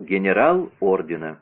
Генерал ордена.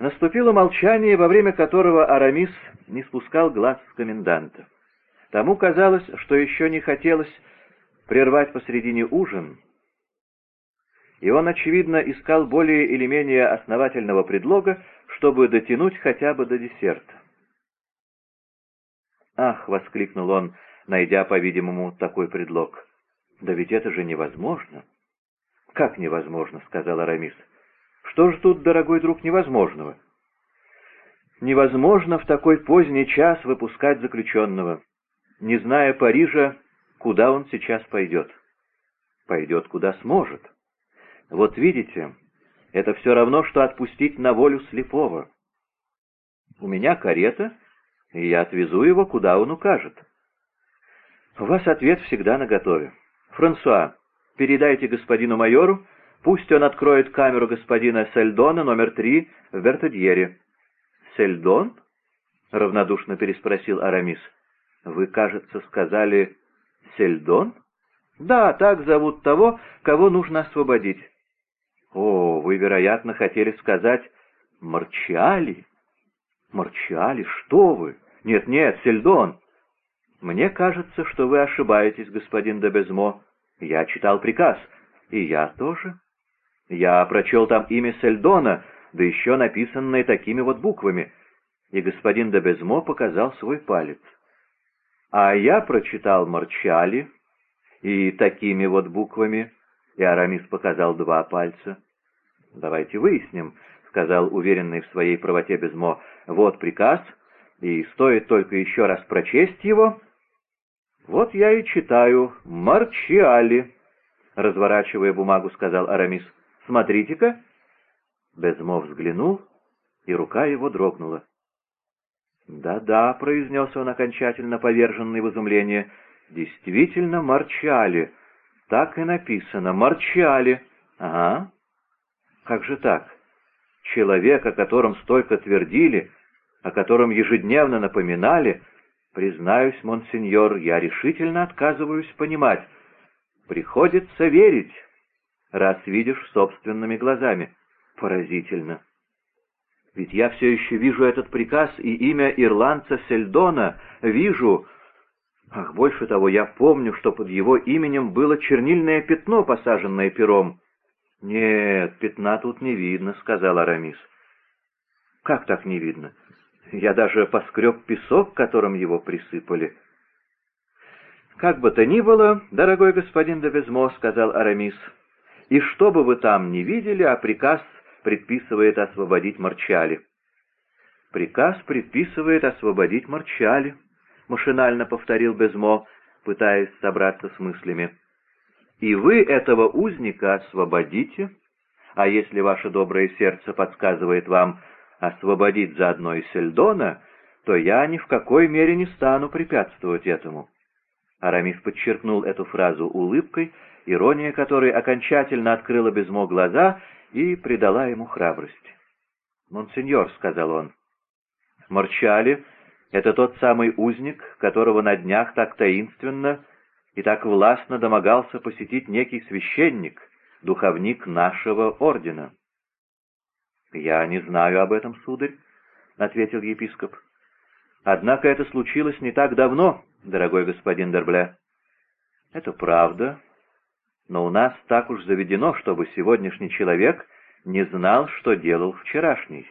Наступило молчание, во время которого Арамис не спускал глаз с коменданта. Тому казалось, что еще не хотелось прервать посредине ужин, и он, очевидно, искал более или менее основательного предлога, чтобы дотянуть хотя бы до десерта. «Ах!» — воскликнул он, найдя, по-видимому, такой предлог. «Да ведь это же невозможно!» «Как невозможно?» — сказал Арамис. «Что же тут, дорогой друг, невозможного?» «Невозможно в такой поздний час выпускать заключенного, не зная Парижа, куда он сейчас пойдет. Пойдет, куда сможет. Вот видите, это все равно, что отпустить на волю слепого. У меня карета, и я отвезу его, куда он укажет. У вас ответ всегда наготове. Франсуа, Передайте господину майору, пусть он откроет камеру господина Сельдона номер три в Вертодьере». «Сельдон?» — равнодушно переспросил Арамис. «Вы, кажется, сказали Сельдон?» «Да, так зовут того, кого нужно освободить». «О, вы, вероятно, хотели сказать Марчали?» «Марчали? Что вы? Нет-нет, Сельдон!» «Мне кажется, что вы ошибаетесь, господин Дебезмо. Я читал приказ. И я тоже. Я прочел там имя Сельдона, да еще написанное такими вот буквами. И господин Дебезмо показал свой палец. А я прочитал Марчали и такими вот буквами, и Арамис показал два пальца. «Давайте выясним», — сказал уверенный в своей правоте Безмо. «Вот приказ, и стоит только еще раз прочесть его, «Вот я и читаю. Марчиали», — разворачивая бумагу, сказал Арамис. «Смотрите-ка». Безмо взглянул, и рука его дрогнула. «Да-да», — произнес он окончательно поверженный в изумление, — «действительно Марчали. Так и написано. Марчали. Ага. Как же так? Человек, о котором столько твердили, о котором ежедневно напоминали, Признаюсь, монсеньор, я решительно отказываюсь понимать. Приходится верить, раз видишь собственными глазами. Поразительно. Ведь я все еще вижу этот приказ и имя ирландца Сельдона, вижу... Ах, больше того, я помню, что под его именем было чернильное пятно, посаженное пером. «Нет, пятна тут не видно», — сказал Арамис. «Как так не видно? Я даже поскреб песок, которым его присыпали. «Как бы то ни было, дорогой господин де Безмо, — сказал Арамис, — и что бы вы там ни видели, а приказ предписывает освободить Марчали». «Приказ предписывает освободить Марчали», — машинально повторил Безмо, пытаясь собраться с мыслями. «И вы этого узника освободите, а если ваше доброе сердце подсказывает вам, освободить заодно и Сельдона, то я ни в какой мере не стану препятствовать этому». Арамис подчеркнул эту фразу улыбкой, ирония которой окончательно открыла Безмо глаза и придала ему храбрость. «Монсеньор», — сказал он, — «Марчали — это тот самый узник, которого на днях так таинственно и так властно домогался посетить некий священник, духовник нашего ордена». «Я не знаю об этом, сударь», — ответил епископ. «Однако это случилось не так давно, дорогой господин Дербле». «Это правда, но у нас так уж заведено, чтобы сегодняшний человек не знал, что делал вчерашний».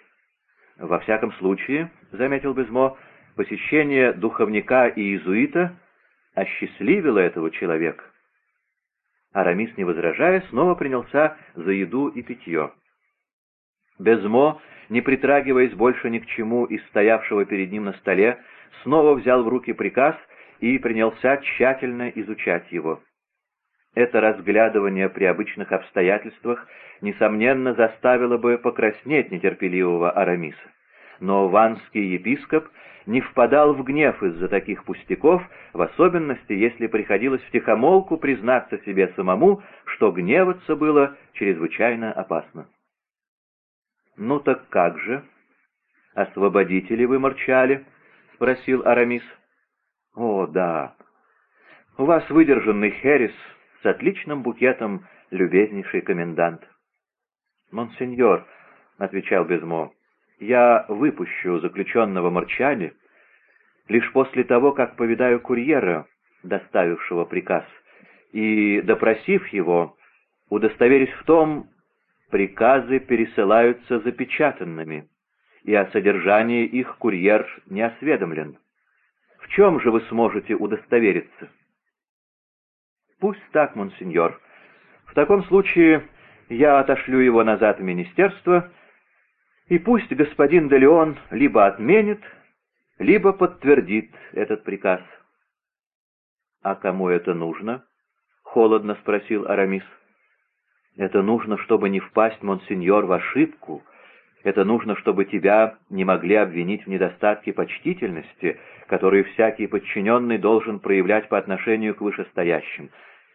«Во всяком случае», — заметил Безмо, — «посещение духовника и иезуита осчастливило этого человека». Арамис, не возражая, снова принялся за еду и питье. Безмо, не притрагиваясь больше ни к чему из стоявшего перед ним на столе, снова взял в руки приказ и принялся тщательно изучать его. Это разглядывание при обычных обстоятельствах, несомненно, заставило бы покраснеть нетерпеливого Арамиса. Но ванский епископ не впадал в гнев из-за таких пустяков, в особенности, если приходилось втихомолку признаться себе самому, что гневаться было чрезвычайно опасно. «Ну так как же? Освободите ли вы Марчали?» — спросил Арамис. «О, да. У вас выдержанный Херес, с отличным букетом любезнейший комендант. «Монсеньор», — отвечал Безмо, — «я выпущу заключенного Марчани лишь после того, как повидаю курьера, доставившего приказ, и, допросив его, удостоверюсь в том, приказы пересылаются запечатанными, и о содержании их курьер не осведомлен. В чем же вы сможете удостовериться? Пусть так, монсеньор. В таком случае я отошлю его назад в министерство, и пусть господин Делеон либо отменит, либо подтвердит этот приказ. — А кому это нужно? — холодно спросил Арамис. — Это нужно, чтобы не впасть, монсеньор, в ошибку, это нужно, чтобы тебя не могли обвинить в недостатке почтительности, которую всякий подчиненный должен проявлять по отношению к вышестоящим.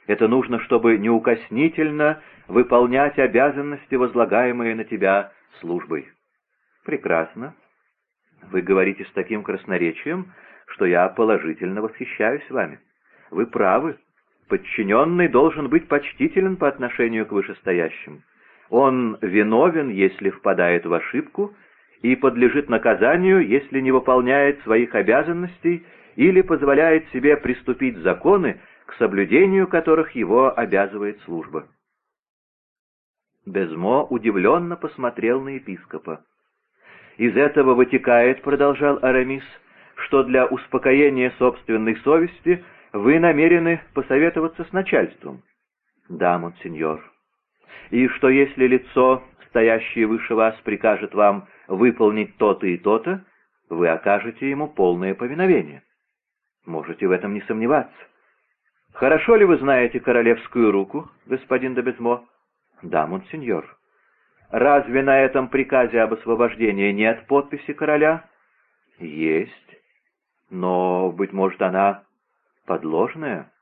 Это нужно, чтобы неукоснительно выполнять обязанности, возлагаемые на тебя службой. Прекрасно. Вы говорите с таким красноречием, что я положительно восхищаюсь вами. Вы правы. Подчиненный должен быть почтителен по отношению к вышестоящим. Он виновен, если впадает в ошибку, и подлежит наказанию, если не выполняет своих обязанностей или позволяет себе приступить законы, к соблюдению которых его обязывает служба. Безмо удивленно посмотрел на епископа. «Из этого вытекает, — продолжал Арамис, — что для успокоения собственной совести вы намерены посоветоваться с начальством». «Да, монсеньор» и что если лицо, стоящее выше вас, прикажет вам выполнить то-то и то-то, вы окажете ему полное повиновение. Можете в этом не сомневаться. Хорошо ли вы знаете королевскую руку, господин Добезмо? Да, монсеньор. Разве на этом приказе об освобождении нет подписи короля? Есть. Но, быть может, она подложная?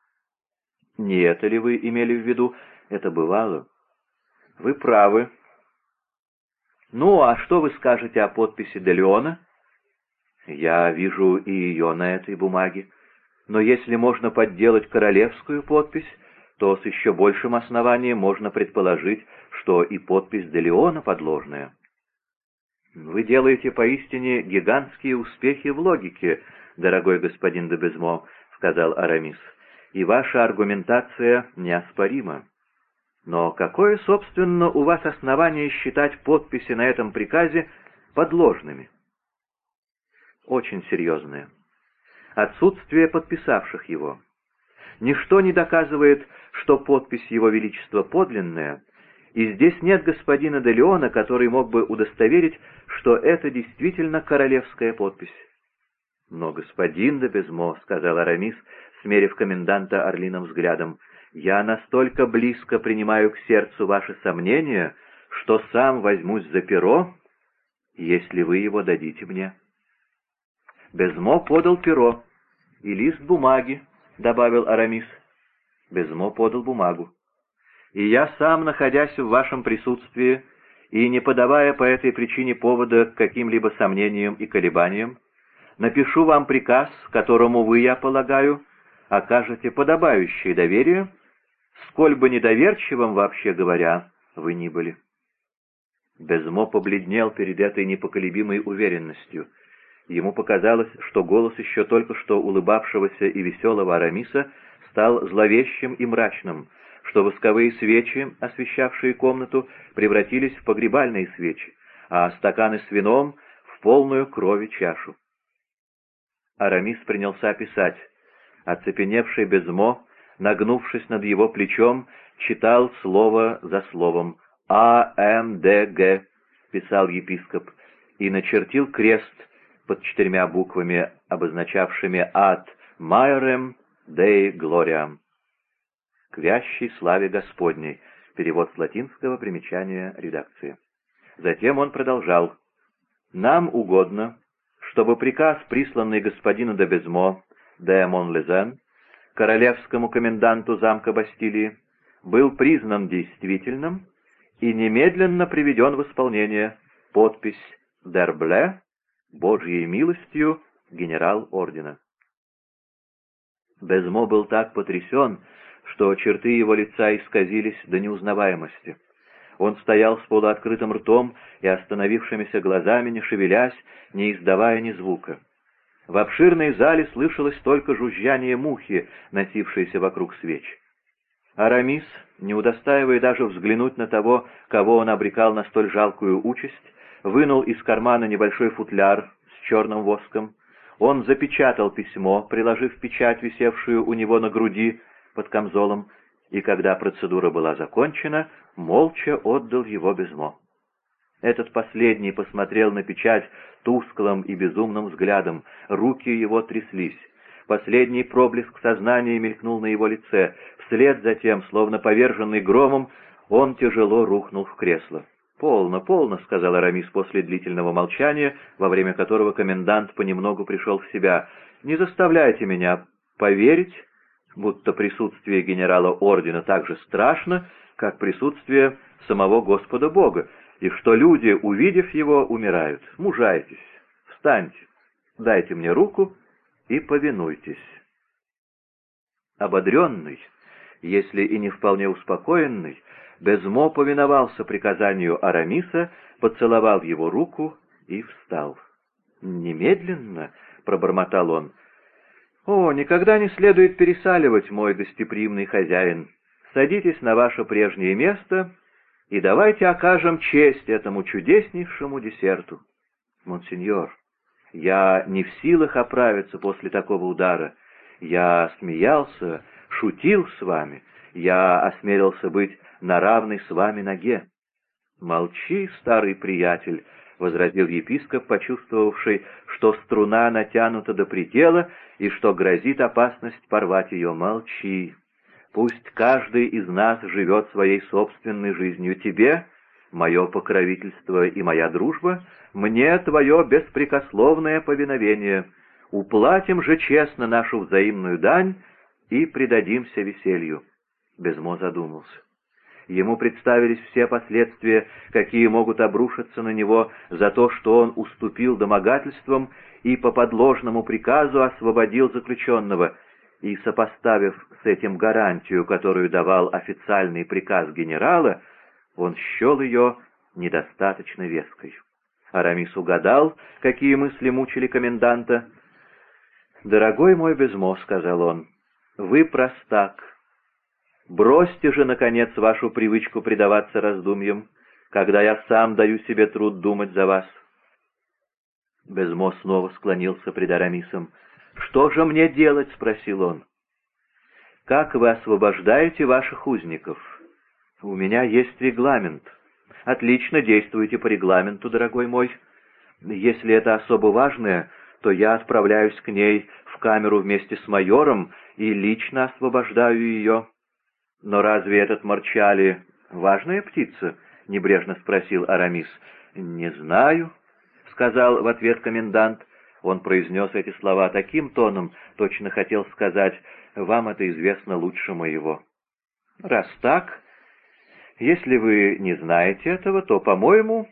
Не это ли вы имели в виду? Это бывало. Вы правы. Ну, а что вы скажете о подписи Делеона? Я вижу и ее на этой бумаге. Но если можно подделать королевскую подпись, то с еще большим основанием можно предположить, что и подпись Делеона подложная. Вы делаете поистине гигантские успехи в логике, дорогой господин де Безмо, сказал Арамис, и ваша аргументация неоспорима. Но какое, собственно, у вас основание считать подписи на этом приказе подложными? Очень серьезное. Отсутствие подписавших его. Ничто не доказывает, что подпись Его Величества подлинная, и здесь нет господина де Леона, который мог бы удостоверить, что это действительно королевская подпись. «Но господин де Безмо», — сказал Арамис, смерив коменданта орлиным взглядом, — я настолько близко принимаю к сердцу ваши сомнения, что сам возьмусь за перо, если вы его дадите мне. Безмо подал перо и лист бумаги, — добавил Арамис. Безмо подал бумагу. И я сам, находясь в вашем присутствии и не подавая по этой причине повода к каким-либо сомнениям и колебаниям, напишу вам приказ, которому вы, я полагаю, окажете подобающее доверие, сколь бы недоверчивым, вообще говоря, вы ни были. Безмо побледнел перед этой непоколебимой уверенностью. Ему показалось, что голос еще только что улыбавшегося и веселого Арамиса стал зловещим и мрачным, что восковые свечи, освещавшие комнату, превратились в погребальные свечи, а стаканы с вином — в полную крови чашу. Арамис принялся писать. Оцепеневший Безмо нагнувшись над его плечом, читал слово за словом «А-М-Д-Г», писал епископ, и начертил крест под четырьмя буквами, обозначавшими «Ад Майорем Дей Глориам» к вящей славе Господней, перевод с латинского примечания редакции. Затем он продолжал. «Нам угодно, чтобы приказ, присланный господину де Безмо, де Монлезен, королевскому коменданту замка Бастилии, был признан действительным и немедленно приведен в исполнение подпись «Дербле», Божьей милостью, генерал ордена. Безмо был так потрясен, что черты его лица исказились до неузнаваемости. Он стоял с полуоткрытым ртом и остановившимися глазами, не шевелясь, не издавая ни звука. В обширной зале слышалось только жужжание мухи, носившейся вокруг свеч. Арамис, не удостаивая даже взглянуть на того, кого он обрекал на столь жалкую участь, вынул из кармана небольшой футляр с черным воском. Он запечатал письмо, приложив печать, висевшую у него на груди под камзолом, и когда процедура была закончена, молча отдал его Безмо. Этот последний посмотрел на печать тусклым и безумным взглядом, руки его тряслись. Последний проблеск сознания мелькнул на его лице, вслед за тем, словно поверженный громом, он тяжело рухнул в кресло. «Полно, полно», — сказал Арамис после длительного молчания, во время которого комендант понемногу пришел в себя. «Не заставляйте меня поверить, будто присутствие генерала ордена так же страшно, как присутствие самого Господа Бога, и что люди, увидев его, умирают. Мужайтесь, встаньте, дайте мне руку и повинуйтесь. Ободренный, если и не вполне успокоенный, Безмо повиновался приказанию Арамиса, поцеловал его руку и встал. «Немедленно?» — пробормотал он. «О, никогда не следует пересаливать, мой гостеприимный хозяин. Садитесь на ваше прежнее место и давайте окажем честь этому чудеснейшему десерту. Монсеньор, я не в силах оправиться после такого удара. Я смеялся, шутил с вами, я осмелился быть на равной с вами ноге. «Молчи, старый приятель», — возразил епископ, почувствовавший, что струна натянута до предела и что грозит опасность порвать ее. «Молчи, Пусть каждый из нас живет своей собственной жизнью. Тебе — мое покровительство и моя дружба, мне — твое беспрекословное повиновение. Уплатим же честно нашу взаимную дань и предадимся веселью. Безмо задумался. Ему представились все последствия, какие могут обрушиться на него за то, что он уступил домогательствам и по подложному приказу освободил заключенного — и, сопоставив с этим гарантию, которую давал официальный приказ генерала, он счел ее недостаточно веской. Арамис угадал, какие мысли мучили коменданта. «Дорогой мой Безмо», — сказал он, — «вы простак. Бросьте же, наконец, вашу привычку предаваться раздумьям, когда я сам даю себе труд думать за вас». Безмо снова склонился пред Арамисом. «Что же мне делать?» — спросил он. «Как вы освобождаете ваших узников?» «У меня есть регламент». «Отлично, действуйте по регламенту, дорогой мой. Если это особо важное, то я отправляюсь к ней в камеру вместе с майором и лично освобождаю ее». «Но разве этот Марчали важная птица?» — небрежно спросил Арамис. «Не знаю», — сказал в ответ комендант. Он произнес эти слова таким тоном, точно хотел сказать, «Вам это известно лучше моего». «Раз так, если вы не знаете этого, то, по-моему,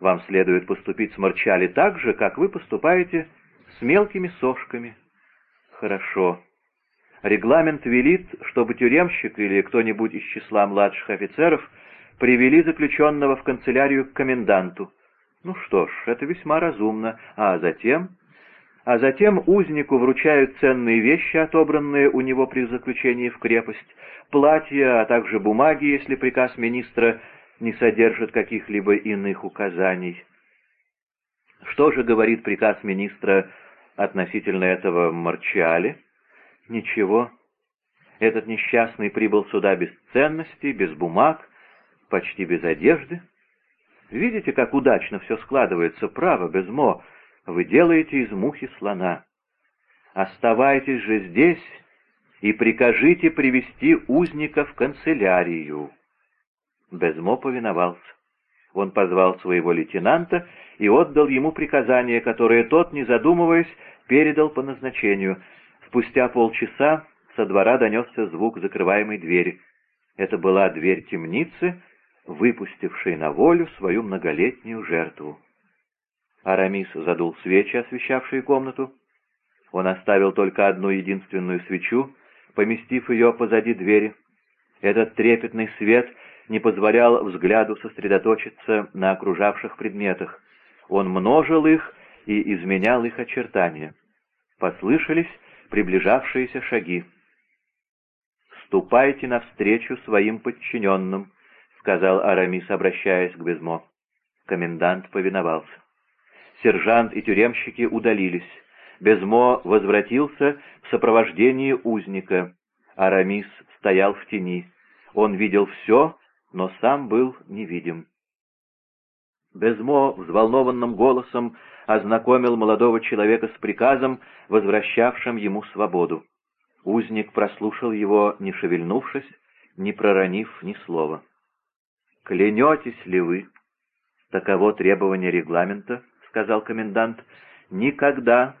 вам следует поступить с Марчали так же, как вы поступаете с мелкими сошками». «Хорошо. Регламент велит, чтобы тюремщик или кто-нибудь из числа младших офицеров привели заключенного в канцелярию к коменданту. Ну что ж, это весьма разумно. А затем а затем узнику вручают ценные вещи, отобранные у него при заключении в крепость, платья, а также бумаги, если приказ министра не содержит каких-либо иных указаний. Что же говорит приказ министра относительно этого Марчали? Ничего. Этот несчастный прибыл сюда без ценностей, без бумаг, почти без одежды. Видите, как удачно все складывается, право, Безмо, вы делаете из мухи слона. Оставайтесь же здесь и прикажите привести узника в канцелярию». Безмо повиновался. Он позвал своего лейтенанта и отдал ему приказание, которое тот, не задумываясь, передал по назначению. Спустя полчаса со двора донесся звук закрываемой двери. Это была дверь темницы, выпустившей на волю свою многолетнюю жертву. Арамис задул свечи, освещавшие комнату. Он оставил только одну единственную свечу, поместив ее позади двери. Этот трепетный свет не позволял взгляду сосредоточиться на окружавших предметах. Он множил их и изменял их очертания. Послышались приближавшиеся шаги. «Ступайте навстречу своим подчиненным», — сказал Арамис, обращаясь к Безмо. Комендант повиновался. Сержант и тюремщики удалились. Безмо возвратился в сопровождении узника. Арамис стоял в тени. Он видел все, но сам был невидим. Безмо взволнованным голосом ознакомил молодого человека с приказом, возвращавшим ему свободу. Узник прослушал его, не шевельнувшись, не проронив ни слова. «Клянетесь ли вы?» «Таково требование регламента», — сказал комендант, — «никогда,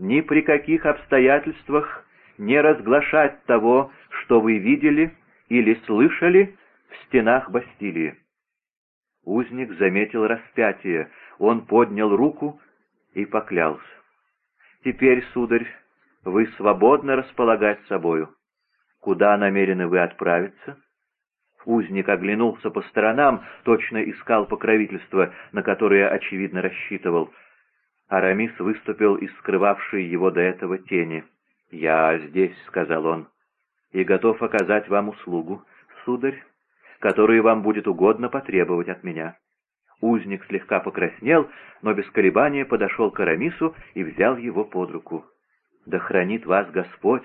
ни при каких обстоятельствах не разглашать того, что вы видели или слышали в стенах Бастилии». Узник заметил распятие, он поднял руку и поклялся. «Теперь, сударь, вы свободно располагать собою. Куда намерены вы отправиться?» Узник оглянулся по сторонам, точно искал покровительства, на которое, очевидно, рассчитывал. Арамис выступил из скрывавшей его до этого тени. «Я здесь», — сказал он, — «и готов оказать вам услугу, сударь, которую вам будет угодно потребовать от меня». Узник слегка покраснел, но без колебания подошел к Арамису и взял его под руку. «Да хранит вас Господь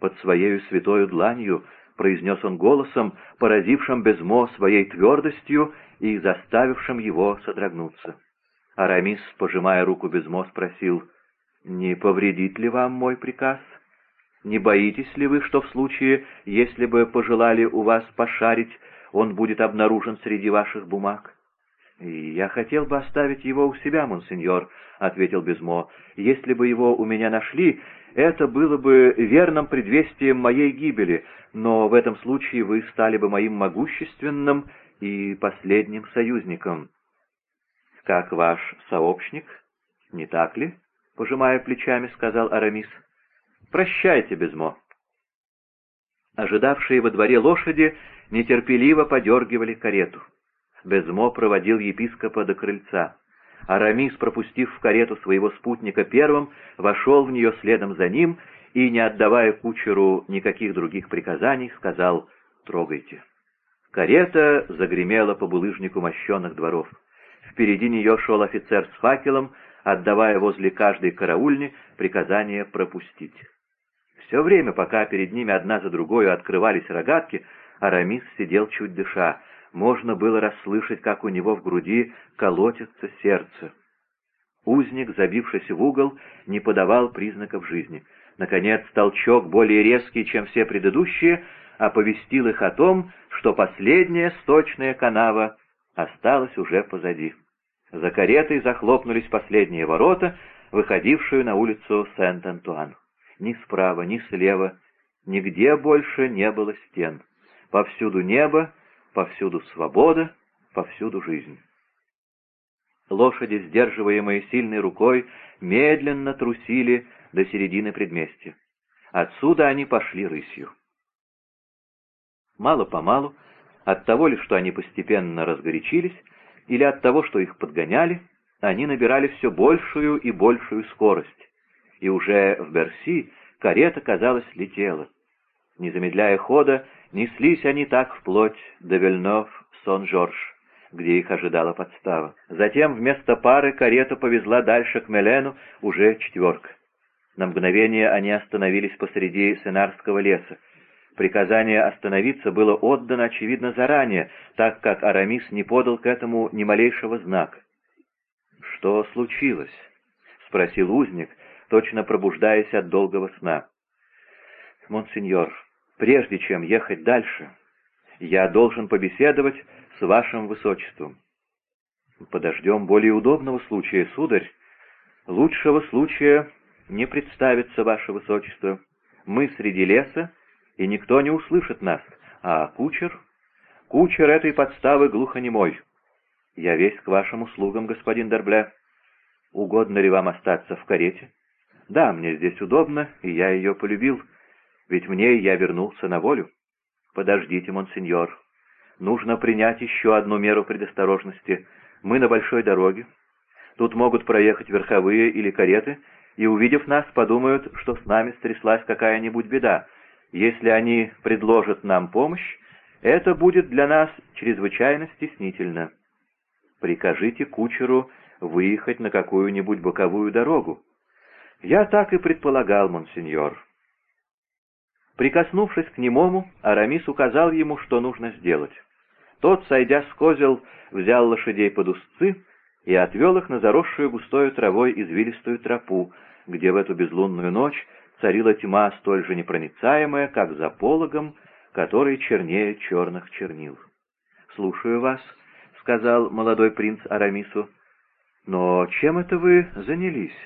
под своею святою дланью», — произнес он голосом, поразившим Безмо своей твердостью и заставившим его содрогнуться. Арамис, пожимая руку Безмо, спросил, «Не повредит ли вам мой приказ? Не боитесь ли вы, что в случае, если бы пожелали у вас пошарить, он будет обнаружен среди ваших бумаг?» «Я хотел бы оставить его у себя, монсеньор», — ответил Безмо. «Если бы его у меня нашли, это было бы верным предвестием моей гибели, но в этом случае вы стали бы моим могущественным и последним союзником». «Как ваш сообщник, не так ли?» — пожимая плечами, сказал Арамис. «Прощайте, Безмо». Ожидавшие во дворе лошади нетерпеливо подергивали карету. Безмо проводил епископа до крыльца. Арамис, пропустив в карету своего спутника первым, вошел в нее следом за ним и, не отдавая кучеру никаких других приказаний, сказал «Трогайте». Карета загремела по булыжнику мощенных дворов. Впереди нее шел офицер с факелом, отдавая возле каждой караульни приказание пропустить. Все время, пока перед ними одна за другой открывались рогатки, Арамис сидел чуть дыша можно было расслышать, как у него в груди колотится сердце. Узник, забившись в угол, не подавал признаков жизни. Наконец, толчок, более резкий, чем все предыдущие, оповестил их о том, что последняя сточная канава осталась уже позади. За каретой захлопнулись последние ворота, выходившие на улицу Сент-Антуан. Ни справа, ни слева, нигде больше не было стен. Повсюду небо, повсюду свобода, повсюду жизнь. Лошади, сдерживаемые сильной рукой, медленно трусили до середины предместья. Отсюда они пошли рысью. Мало-помалу, от того ли, что они постепенно разгорячились, или от того, что их подгоняли, они набирали все большую и большую скорость, и уже в Берси карета, казалось, летела. Не замедляя хода, неслись они так вплоть до Вельнов-Сон-Жорж, где их ожидала подстава. Затем вместо пары карета повезла дальше к Мелену уже четверка. На мгновение они остановились посреди Сенарского леса. Приказание остановиться было отдано, очевидно, заранее, так как Арамис не подал к этому ни малейшего знака. «Что случилось?» — спросил узник, точно пробуждаясь от долгого сна. «Монсеньор, прежде чем ехать дальше, я должен побеседовать с вашим высочеством». «Подождем более удобного случая, сударь. Лучшего случая не представится, ваше высочество. Мы среди леса, и никто не услышит нас, а кучер... Кучер этой подставы глухонемой. Я весь к вашим услугам, господин Дербля. Угодно ли вам остаться в карете? Да, мне здесь удобно, и я ее полюбил». Ведь мне я вернулся на волю. Подождите, монсеньор. Нужно принять еще одну меру предосторожности. Мы на большой дороге. Тут могут проехать верховые или кареты, и, увидев нас, подумают, что с нами стряслась какая-нибудь беда. Если они предложат нам помощь, это будет для нас чрезвычайно стеснительно. Прикажите кучеру выехать на какую-нибудь боковую дорогу. Я так и предполагал, монсеньор. Прикоснувшись к немому, Арамис указал ему, что нужно сделать. Тот, сойдя с козел, взял лошадей под узцы и отвел их на заросшую густой травой извилистую тропу, где в эту безлунную ночь царила тьма столь же непроницаемая, как за пологом, который чернее черных чернил. «Слушаю вас», — сказал молодой принц Арамису. «Но чем это вы занялись?»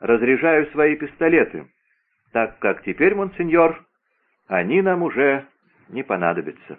«Разряжаю свои пистолеты, так как теперь, монсеньор, они нам уже не понадобятся».